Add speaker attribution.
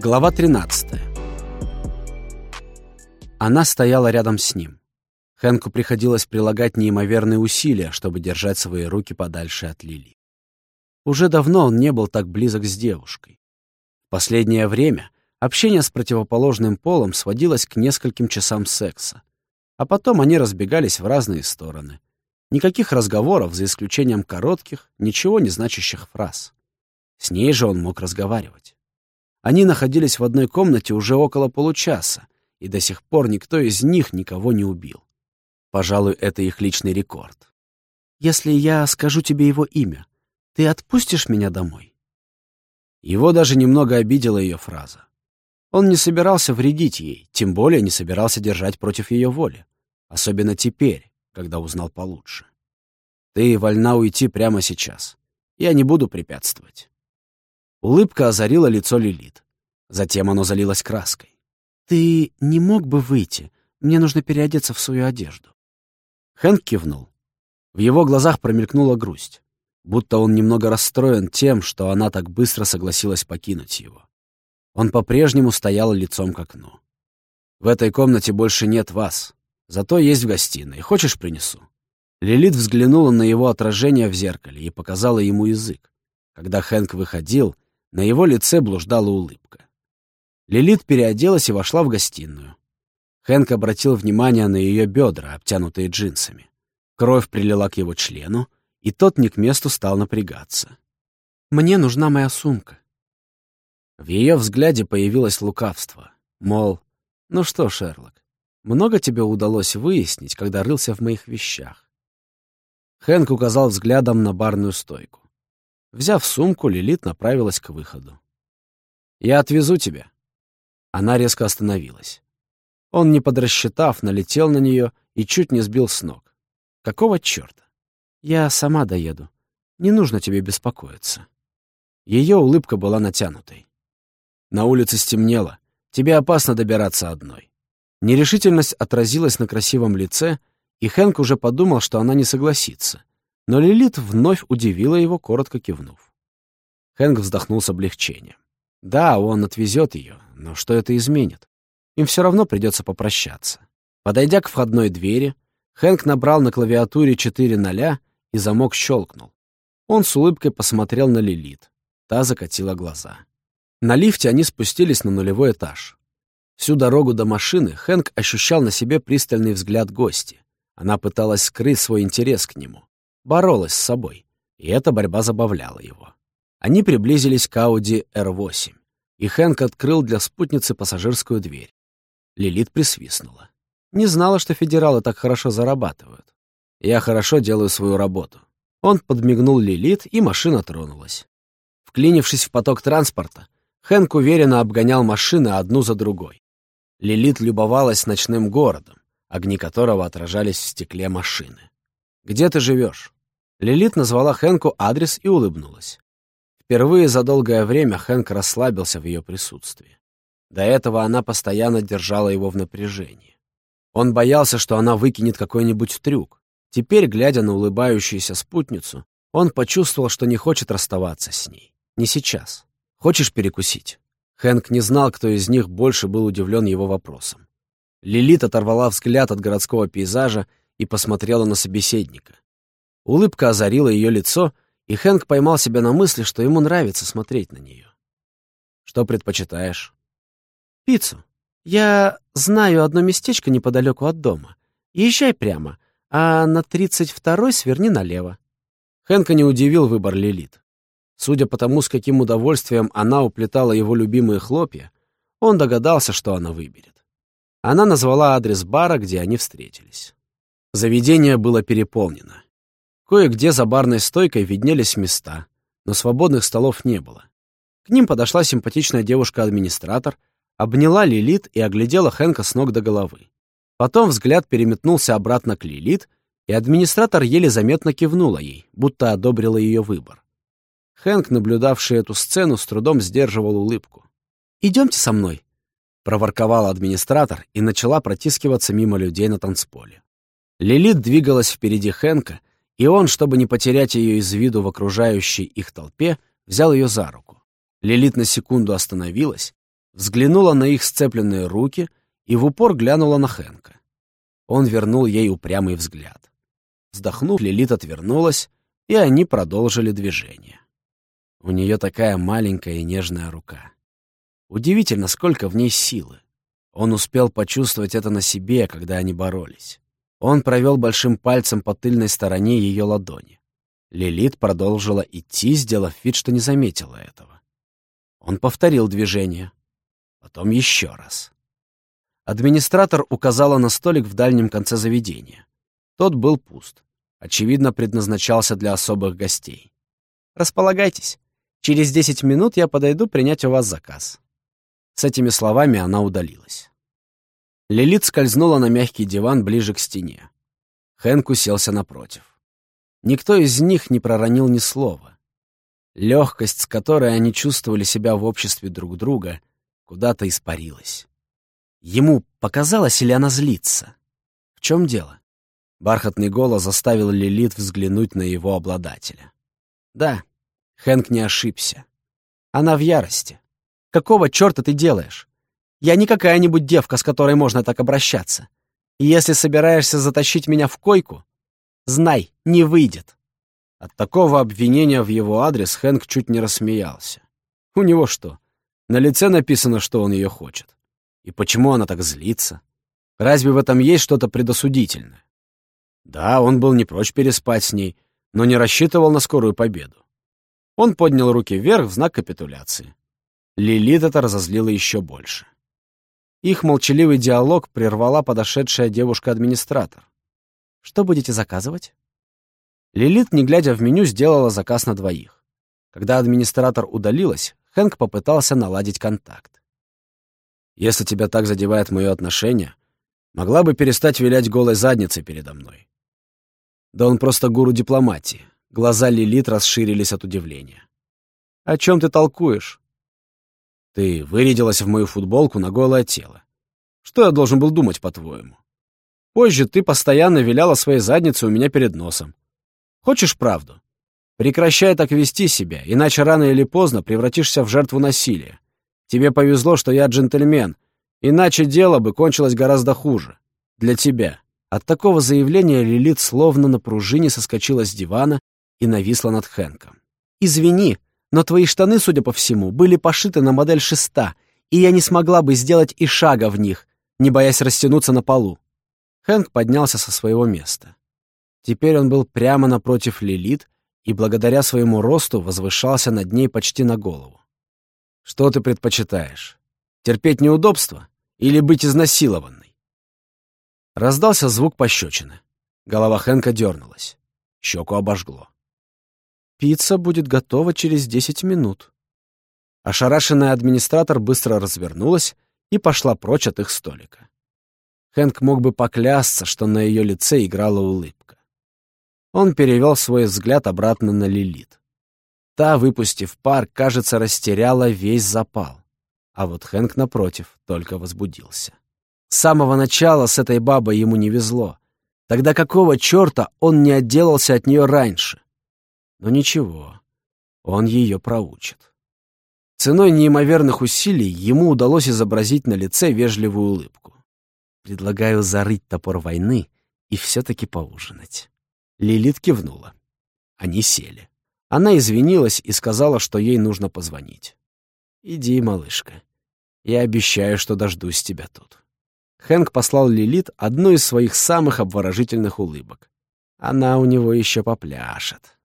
Speaker 1: Глава 13. Она стояла рядом с ним. Хэнку приходилось прилагать неимоверные усилия, чтобы держать свои руки подальше от Лили. Уже давно он не был так близок с девушкой. В последнее время общение с противоположным полом сводилось к нескольким часам секса, а потом они разбегались в разные стороны. Никаких разговоров, за исключением коротких, ничего не значащих фраз. С ней же он мог разговаривать. Они находились в одной комнате уже около получаса, и до сих пор никто из них никого не убил. Пожалуй, это их личный рекорд. «Если я скажу тебе его имя, ты отпустишь меня домой?» Его даже немного обидела ее фраза. Он не собирался вредить ей, тем более не собирался держать против ее воли. Особенно теперь, когда узнал получше. «Ты вольна уйти прямо сейчас. Я не буду препятствовать». Улыбка озарила лицо Лилит. Затем оно залилось краской. «Ты не мог бы выйти? Мне нужно переодеться в свою одежду». Хэнк кивнул. В его глазах промелькнула грусть, будто он немного расстроен тем, что она так быстро согласилась покинуть его. Он по-прежнему стоял лицом к окну. «В этой комнате больше нет вас, зато есть в гостиной. Хочешь, принесу?» Лилит взглянула на его отражение в зеркале и показала ему язык. Когда Хэнк выходил, на его лице блуждала улыбка. Лилит переоделась и вошла в гостиную. Хэнк обратил внимание на ее бедра, обтянутые джинсами. Кровь прилила к его члену, и тот не к месту стал напрягаться. «Мне нужна моя сумка». В ее взгляде появилось лукавство. Мол, ну что, Шерлок, много тебе удалось выяснить, когда рылся в моих вещах? Хэнк указал взглядом на барную стойку. Взяв сумку, Лилит направилась к выходу. «Я отвезу тебя». Она резко остановилась. Он, не подрасчитав, налетел на нее и чуть не сбил с ног. «Какого черта? Я сама доеду. Не нужно тебе беспокоиться». Ее улыбка была натянутой. На улице стемнело. Тебе опасно добираться одной. Нерешительность отразилась на красивом лице, и Хэнк уже подумал, что она не согласится. Но Лилит вновь удивила его, коротко кивнув. Хэнк вздохнул с облегчением. Да, он отвезет ее, но что это изменит? Им все равно придется попрощаться. Подойдя к входной двери, Хэнк набрал на клавиатуре четыре ноля, и замок щелкнул. Он с улыбкой посмотрел на Лилит. Та закатила глаза. На лифте они спустились на нулевой этаж. Всю дорогу до машины Хэнк ощущал на себе пристальный взгляд гости. Она пыталась скрыть свой интерес к нему боролась с собой, и эта борьба забавляла его. Они приблизились к Ауди R8, и Хэнк открыл для спутницы пассажирскую дверь. Лилит присвистнула. Не знала, что федералы так хорошо зарабатывают. Я хорошо делаю свою работу. Он подмигнул Лилит, и машина тронулась. Вклинившись в поток транспорта, Хэнк уверенно обгонял машины одну за другой. Лилит любовалась ночным городом, огни которого отражались в стекле машины. «Где ты живешь?» Лилит назвала Хэнку адрес и улыбнулась. Впервые за долгое время Хэнк расслабился в ее присутствии. До этого она постоянно держала его в напряжении. Он боялся, что она выкинет какой-нибудь трюк. Теперь, глядя на улыбающуюся спутницу, он почувствовал, что не хочет расставаться с ней. Не сейчас. «Хочешь перекусить?» Хэнк не знал, кто из них больше был удивлен его вопросом. Лилит оторвала взгляд от городского пейзажа и посмотрела на собеседника. Улыбка озарила ее лицо, и Хэнк поймал себя на мысли, что ему нравится смотреть на нее. «Что предпочитаешь?» «Пиццу. Я знаю одно местечко неподалеку от дома. Езжай прямо, а на тридцать второй сверни налево». Хэнка не удивил выбор Лилит. Судя по тому, с каким удовольствием она уплетала его любимые хлопья, он догадался, что она выберет. Она назвала адрес бара, где они встретились. Заведение было переполнено. Кое-где за барной стойкой виднелись места, но свободных столов не было. К ним подошла симпатичная девушка-администратор, обняла Лилит и оглядела Хэнка с ног до головы. Потом взгляд переметнулся обратно к Лилит, и администратор еле заметно кивнула ей, будто одобрила ее выбор. Хэнк, наблюдавший эту сцену, с трудом сдерживал улыбку. «Идемте со мной», — проворковал администратор и начала протискиваться мимо людей на танцполе. Лилит двигалась впереди Хэнка, и он, чтобы не потерять ее из виду в окружающей их толпе, взял ее за руку. Лилит на секунду остановилась, взглянула на их сцепленные руки и в упор глянула на Хэнка. Он вернул ей упрямый взгляд. Вздохнув, Лилит отвернулась, и они продолжили движение. У нее такая маленькая и нежная рука. Удивительно, сколько в ней силы. Он успел почувствовать это на себе, когда они боролись. Он провел большим пальцем по тыльной стороне ее ладони. Лилит продолжила идти, сделав вид, что не заметила этого. Он повторил движение. Потом еще раз. Администратор указала на столик в дальнем конце заведения. Тот был пуст. Очевидно, предназначался для особых гостей. «Располагайтесь. Через десять минут я подойду принять у вас заказ». С этими словами она удалилась. Лилит скользнула на мягкий диван ближе к стене. Хэнк уселся напротив. Никто из них не проронил ни слова. Легкость, с которой они чувствовали себя в обществе друг друга, куда-то испарилась. Ему показалось, или она злится? В чем дело? Бархатный голос заставил Лилит взглянуть на его обладателя. Да, Хэнк не ошибся. Она в ярости. Какого черта ты делаешь? Я не какая-нибудь девка, с которой можно так обращаться. И если собираешься затащить меня в койку, знай, не выйдет. От такого обвинения в его адрес Хэнк чуть не рассмеялся. У него что, на лице написано, что он ее хочет? И почему она так злится? Разве в этом есть что-то предосудительное? Да, он был не прочь переспать с ней, но не рассчитывал на скорую победу. Он поднял руки вверх в знак капитуляции. Лилит это разозлило еще больше. Их молчаливый диалог прервала подошедшая девушка-администратор. «Что будете заказывать?» Лилит, не глядя в меню, сделала заказ на двоих. Когда администратор удалилась, Хэнк попытался наладить контакт. Если тебя так задевает мое отношение, могла бы перестать вилять голой задницей передо мной. Да он просто гуру дипломатии. Глаза Лилит расширились от удивления. «О чем ты толкуешь?» «Ты вырядилась в мою футболку на голое тело. Что я должен был думать, по-твоему? Позже ты постоянно виляла своей задницей у меня перед носом. Хочешь правду? Прекращай так вести себя, иначе рано или поздно превратишься в жертву насилия. Тебе повезло, что я джентльмен, иначе дело бы кончилось гораздо хуже. Для тебя». От такого заявления Лилит словно на пружине соскочила с дивана и нависла над Хэнком. «Извини, но твои штаны, судя по всему, были пошиты на модель шеста, и я не смогла бы сделать и шага в них, не боясь растянуться на полу». Хэнк поднялся со своего места. Теперь он был прямо напротив Лилит и благодаря своему росту возвышался над ней почти на голову. Что ты предпочитаешь? Терпеть неудобства или быть изнасилованной? Раздался звук пощечины. Голова Хэнка дернулась. Щеку обожгло. «Пицца будет готова через десять минут». Ошарашенная администратор быстро развернулась и пошла прочь от их столика. Хэнк мог бы поклясться, что на ее лице играла улыбка. Он перевел свой взгляд обратно на Лилит. Та, выпустив пар, кажется, растеряла весь запал. А вот Хэнк, напротив, только возбудился. С самого начала с этой бабой ему не везло. Тогда какого черта он не отделался от нее раньше? Но ничего, он ее проучит. Ценой неимоверных усилий ему удалось изобразить на лице вежливую улыбку. «Предлагаю зарыть топор войны и все-таки поужинать». Лилит кивнула. Они сели. Она извинилась и сказала, что ей нужно позвонить. «Иди, малышка. Я обещаю, что дождусь тебя тут». Хэнк послал Лилит одну из своих самых обворожительных улыбок. Она у него еще попляшет.